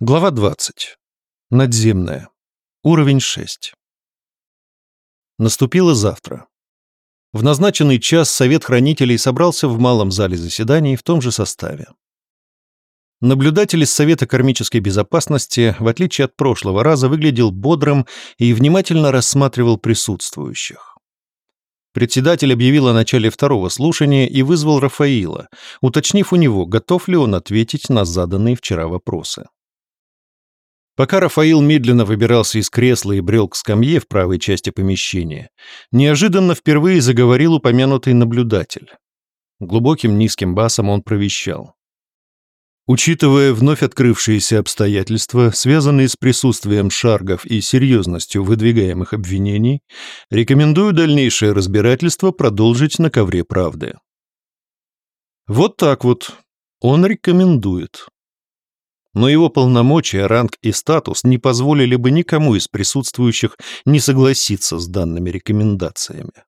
Глава 20. Надземная. Уровень 6. Наступило завтра. В назначенный час Совет Хранителей собрался в малом зале заседаний в том же составе. Наблюдатель из Совета Кармической Безопасности, в отличие от прошлого раза, выглядел бодрым и внимательно рассматривал присутствующих. Председатель объявил о начале второго слушания и вызвал Рафаила, уточнив у него, готов ли он ответить на заданные вчера вопросы. Пока Рафаил медленно выбирался из кресла и брел к скамье в правой части помещения, неожиданно впервые заговорил упомянутый наблюдатель. Глубоким низким басом он провещал. Учитывая вновь открывшиеся обстоятельства, связанные с присутствием шаргов и серьезностью выдвигаемых обвинений, рекомендую дальнейшее разбирательство продолжить на ковре правды. Вот так вот. Он рекомендует но его полномочия, ранг и статус не позволили бы никому из присутствующих не согласиться с данными рекомендациями.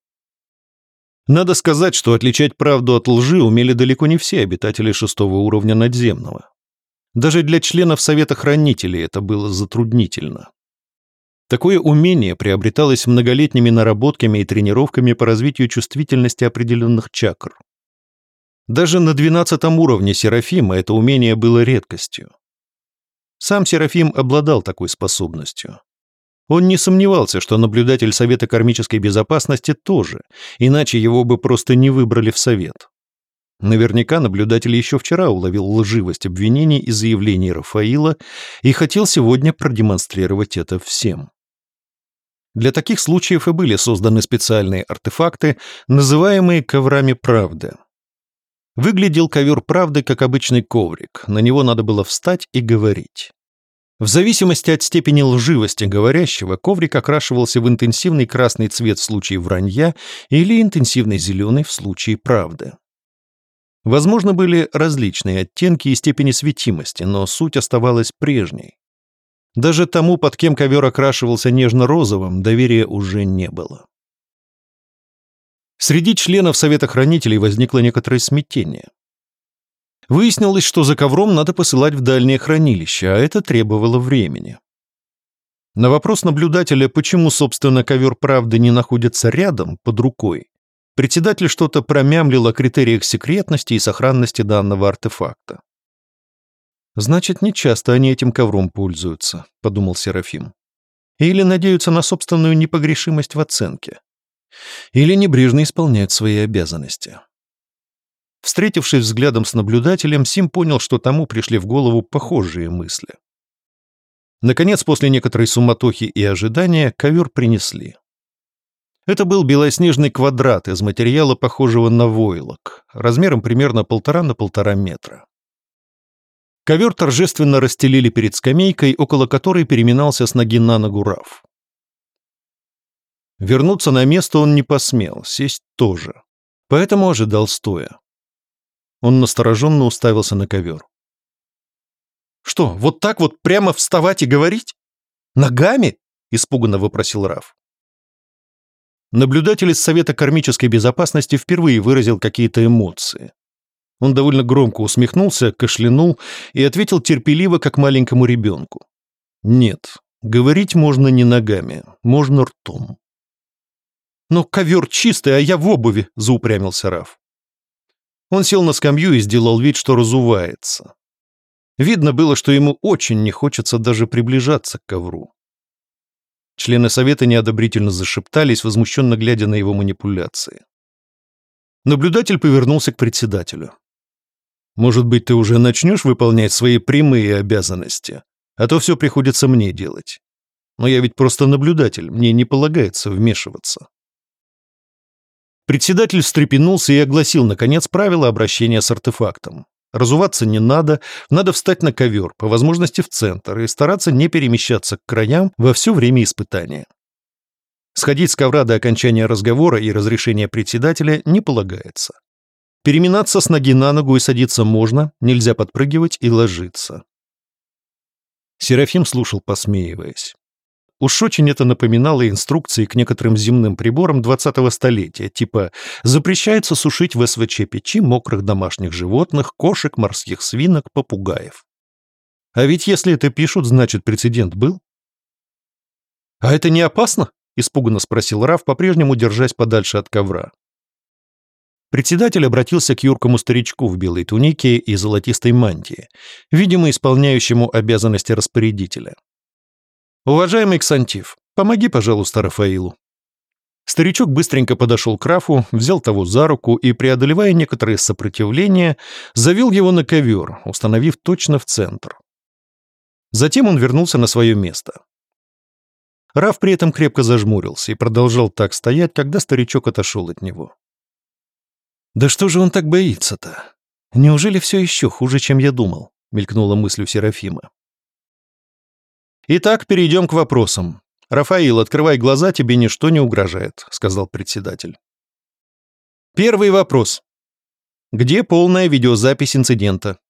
Надо сказать, что отличать правду от лжи умели далеко не все обитатели шестого уровня надземного. Даже для членов Совета Хранителей это было затруднительно. Такое умение приобреталось многолетними наработками и тренировками по развитию чувствительности определенных чакр. Даже на двенадцатом уровне Серафима это умение было редкостью. Сам Серафим обладал такой способностью. Он не сомневался, что наблюдатель Совета кармической безопасности тоже, иначе его бы просто не выбрали в Совет. Наверняка наблюдатель еще вчера уловил лживость обвинений и заявлений Рафаила и хотел сегодня продемонстрировать это всем. Для таких случаев и были созданы специальные артефакты, называемые коврами правды. Выглядел ковер правды как обычный коврик, на него надо было встать и говорить. В зависимости от степени лживости говорящего, коврик окрашивался в интенсивный красный цвет в случае вранья или интенсивный зеленый в случае правды. Возможно, были различные оттенки и степени светимости, но суть оставалась прежней. Даже тому, под кем ковер окрашивался нежно-розовым, доверия уже не было. Среди членов Совета Хранителей возникло некоторое смятение. Выяснилось, что за ковром надо посылать в дальнее хранилище, а это требовало времени. На вопрос наблюдателя, почему, собственно, ковер правды не находится рядом, под рукой, председатель что-то промямлил о критериях секретности и сохранности данного артефакта. «Значит, нечасто они этим ковром пользуются», — подумал Серафим. «Или надеются на собственную непогрешимость в оценке или небрежно исполняют свои обязанности. Встретившись взглядом с наблюдателем, Сим понял, что тому пришли в голову похожие мысли. Наконец, после некоторой суматохи и ожидания, ковер принесли. Это был белоснежный квадрат из материала, похожего на войлок, размером примерно полтора на полтора метра. Ковер торжественно расстелили перед скамейкой, около которой переминался с ноги на ногу Раф. Вернуться на место он не посмел, сесть тоже. Поэтому ожидал стоя. Он настороженно уставился на ковер. «Что, вот так вот прямо вставать и говорить? Ногами?» — испуганно вопросил Раф. Наблюдатель из Совета кармической безопасности впервые выразил какие-то эмоции. Он довольно громко усмехнулся, кашлянул и ответил терпеливо, как маленькому ребенку. «Нет, говорить можно не ногами, можно ртом». «Но ковер чистый, а я в обуви», — заупрямился Раф. Он сел на скамью и сделал вид, что разувается. Видно было, что ему очень не хочется даже приближаться к ковру. Члены совета неодобрительно зашептались, возмущенно глядя на его манипуляции. Наблюдатель повернулся к председателю. «Может быть, ты уже начнешь выполнять свои прямые обязанности, а то все приходится мне делать. Но я ведь просто наблюдатель, мне не полагается вмешиваться». Председатель встрепенулся и огласил, наконец, правила обращения с артефактом. Разуваться не надо, надо встать на ковер, по возможности в центр, и стараться не перемещаться к краям во все время испытания. Сходить с ковра до окончания разговора и разрешения председателя не полагается. Переминаться с ноги на ногу и садиться можно, нельзя подпрыгивать и ложиться. Серафим слушал, посмеиваясь. Уж очень это напоминало инструкции к некоторым земным приборам 20-го столетия, типа «запрещается сушить в СВЧ печи мокрых домашних животных, кошек, морских свинок, попугаев». А ведь если это пишут, значит прецедент был. А это не опасно? Испуганно спросил Раф, по-прежнему держась подальше от ковра. Председатель обратился к юркому старичку в белой тунике и золотистой мантии, видимо, исполняющему обязанности распорядителя. «Уважаемый Ксантив, помоги, пожалуйста, Рафаилу». Старичок быстренько подошел к Рафу, взял того за руку и, преодолевая некоторое сопротивление, завел его на ковер, установив точно в центр. Затем он вернулся на свое место. Раф при этом крепко зажмурился и продолжал так стоять, когда старичок отошел от него. «Да что же он так боится-то? Неужели все еще хуже, чем я думал?» — мелькнула мысль у Серафима. «Итак, перейдем к вопросам. Рафаил, открывай глаза, тебе ничто не угрожает», — сказал председатель. Первый вопрос. Где полная видеозапись инцидента?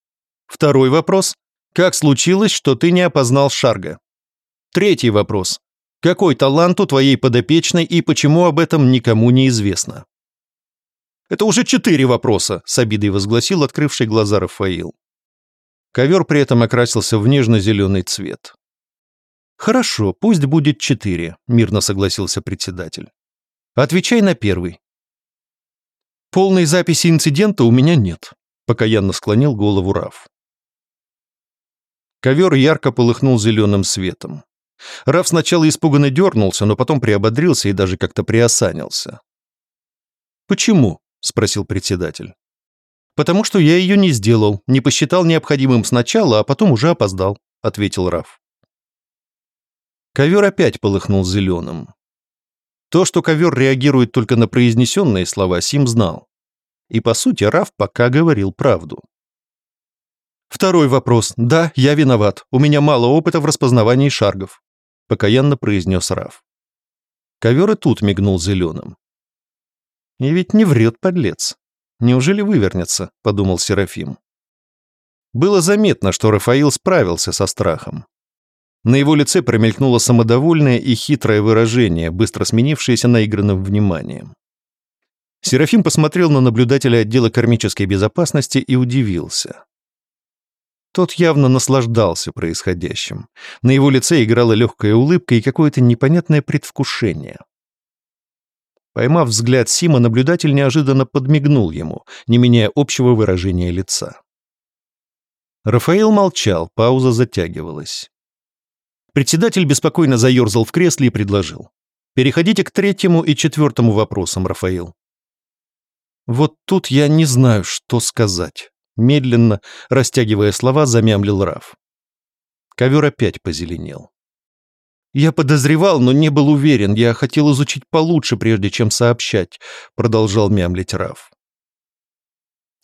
Второй вопрос. Как случилось, что ты не опознал Шарга? Третий вопрос. Какой талант у твоей подопечной и почему об этом никому не известно? Это уже четыре вопроса, с обидой возгласил открывший глаза Рафаил. Ковер при этом окрасился в нежно-зеленый цвет. «Хорошо, пусть будет четыре», — мирно согласился председатель. «Отвечай на первый». «Полной записи инцидента у меня нет», — покаянно склонил голову Раф. Ковер ярко полыхнул зеленым светом. Раф сначала испуганно дернулся, но потом приободрился и даже как-то приосанился. «Почему?» — спросил председатель. «Потому что я ее не сделал, не посчитал необходимым сначала, а потом уже опоздал», — ответил Раф. Ковер опять полыхнул зеленым. То, что ковер реагирует только на произнесенные слова, Сим знал. И, по сути, Раф пока говорил правду. «Второй вопрос. Да, я виноват. У меня мало опыта в распознавании шаргов», — покаянно произнес Раф. Ковер и тут мигнул зеленым. И ведь не врет подлец. Неужели вывернется, подумал Серафим. Было заметно, что Рафаил справился со страхом. На его лице промелькнуло самодовольное и хитрое выражение, быстро сменившееся наигранным вниманием. Серафим посмотрел на наблюдателя отдела кармической безопасности и удивился. Тот явно наслаждался происходящим. На его лице играла легкая улыбка и какое-то непонятное предвкушение. Поймав взгляд Сима, наблюдатель неожиданно подмигнул ему, не меняя общего выражения лица. Рафаил молчал, пауза затягивалась. Председатель беспокойно заерзал в кресле и предложил. «Переходите к третьему и четвертому вопросам, Рафаил». «Вот тут я не знаю, что сказать», — медленно, растягивая слова, замямлил Раф. Ковер опять позеленел. «Я подозревал, но не был уверен. Я хотел изучить получше, прежде чем сообщать», — продолжал мямлить Раф.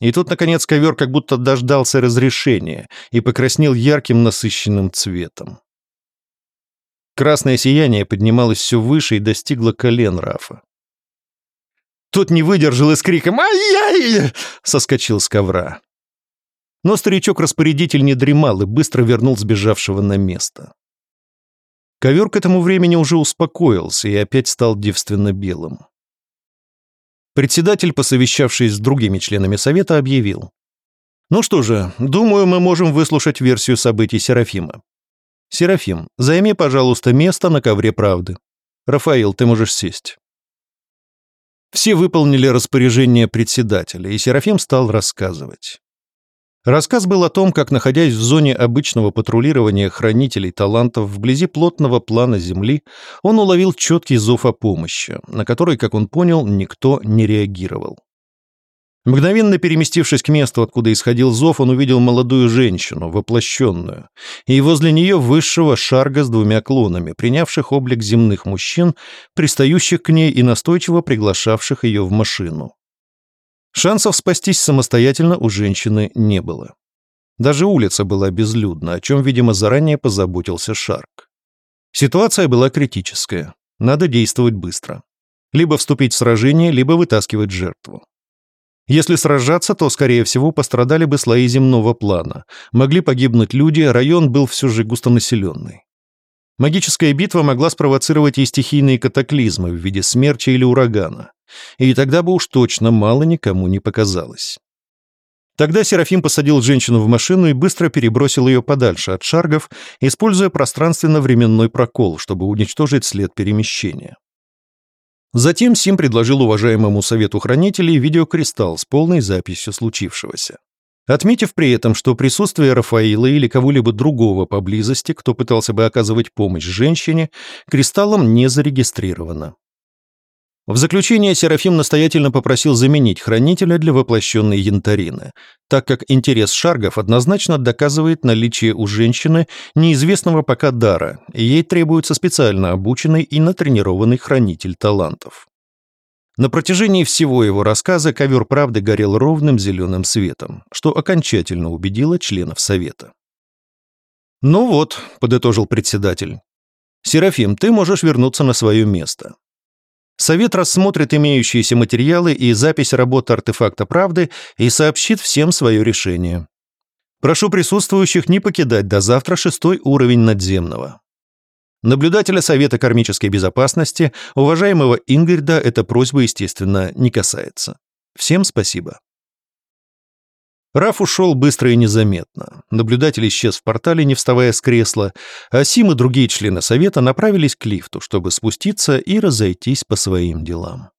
И тут, наконец, ковер как будто дождался разрешения и покраснел ярким насыщенным цветом. Красное сияние поднималось все выше и достигло колен Рафа. Тот не выдержал и с криком «Ай-яй!» соскочил с ковра. Но старичок-распорядитель не дремал и быстро вернул сбежавшего на место. Ковер к этому времени уже успокоился и опять стал девственно белым. Председатель, посовещавшись с другими членами совета, объявил. «Ну что же, думаю, мы можем выслушать версию событий Серафима. Серафим, займи, пожалуйста, место на ковре правды. Рафаил, ты можешь сесть». Все выполнили распоряжение председателя, и Серафим стал рассказывать. Рассказ был о том, как, находясь в зоне обычного патрулирования хранителей талантов вблизи плотного плана Земли, он уловил четкий зов о помощи, на который, как он понял, никто не реагировал. Мгновенно переместившись к месту, откуда исходил зов, он увидел молодую женщину, воплощенную, и возле нее высшего шарга с двумя клонами, принявших облик земных мужчин, пристающих к ней и настойчиво приглашавших ее в машину. Шансов спастись самостоятельно у женщины не было. Даже улица была безлюдна, о чем, видимо, заранее позаботился Шарк. Ситуация была критическая. Надо действовать быстро. Либо вступить в сражение, либо вытаскивать жертву. Если сражаться, то, скорее всего, пострадали бы слои земного плана. Могли погибнуть люди, район был все же густонаселенный. Магическая битва могла спровоцировать и стихийные катаклизмы в виде смерча или урагана. И тогда бы уж точно мало никому не показалось. Тогда Серафим посадил женщину в машину и быстро перебросил ее подальше от шаргов, используя пространственно-временной прокол, чтобы уничтожить след перемещения. Затем Сим предложил уважаемому совету хранителей видеокристалл с полной записью случившегося. Отметив при этом, что присутствие Рафаила или кого-либо другого поблизости, кто пытался бы оказывать помощь женщине, кристаллом не зарегистрировано. В заключение Серафим настоятельно попросил заменить хранителя для воплощенной янтарины, так как интерес шаргов однозначно доказывает наличие у женщины неизвестного пока дара, и ей требуется специально обученный и натренированный хранитель талантов. На протяжении всего его рассказа ковер правды горел ровным зеленым светом, что окончательно убедило членов совета. «Ну вот», — подытожил председатель, — «Серафим, ты можешь вернуться на свое место. Совет рассмотрит имеющиеся материалы и запись работы артефакта правды и сообщит всем свое решение. Прошу присутствующих не покидать до завтра шестой уровень надземного. Наблюдателя Совета кармической безопасности, уважаемого Ингрида, эта просьба, естественно, не касается. Всем спасибо. Раф ушел быстро и незаметно. Наблюдатель исчез в портале, не вставая с кресла, а Сим и другие члены совета направились к лифту, чтобы спуститься и разойтись по своим делам.